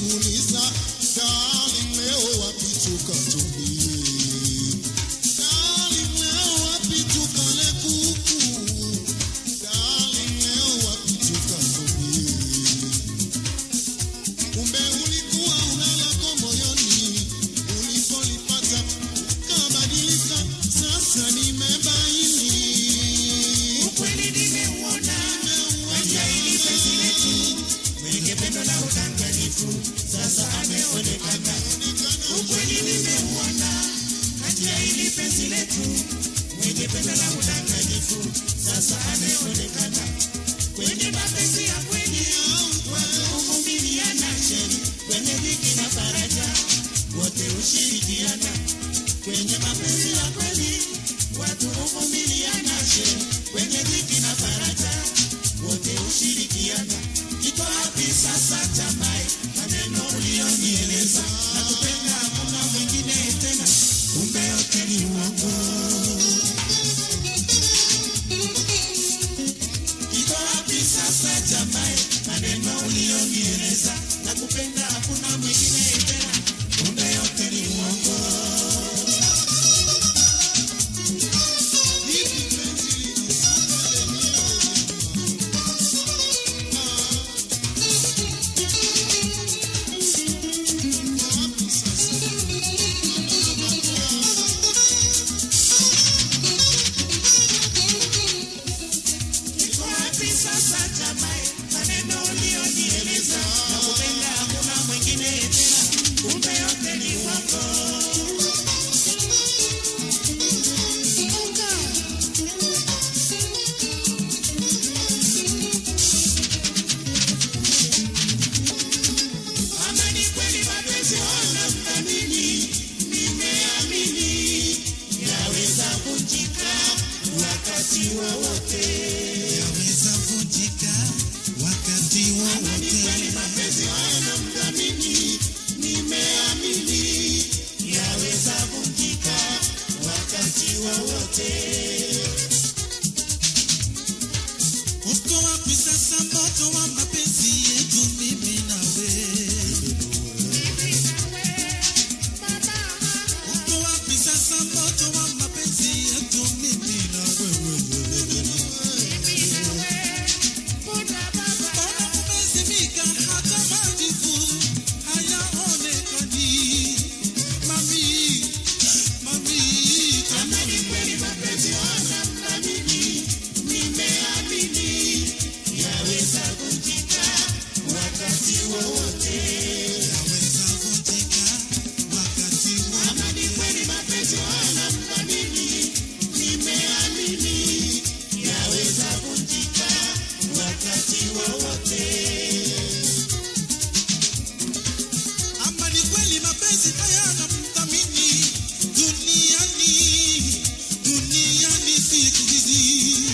kuniuliza darling, leo wapi tukatoka? sasa ameonekana, ukweli nimeuona, haki ya penzi letu, mwenye pesa na udanganyifu sasa ameonekana kwenye mapenzi ya kweli, wanaovumiliana sheri kwenye dhiki na faraja, wote hushirikiana kwenye mapenzi ya kweli, watu huvumiliana sheri kwenye dhiki na faraja, wote hushirikiana. Iko wapi sasa jamaa? kupenda hakuna mwingine tena wakati wowote, yaweza vunjika wakati wowote. في كذبين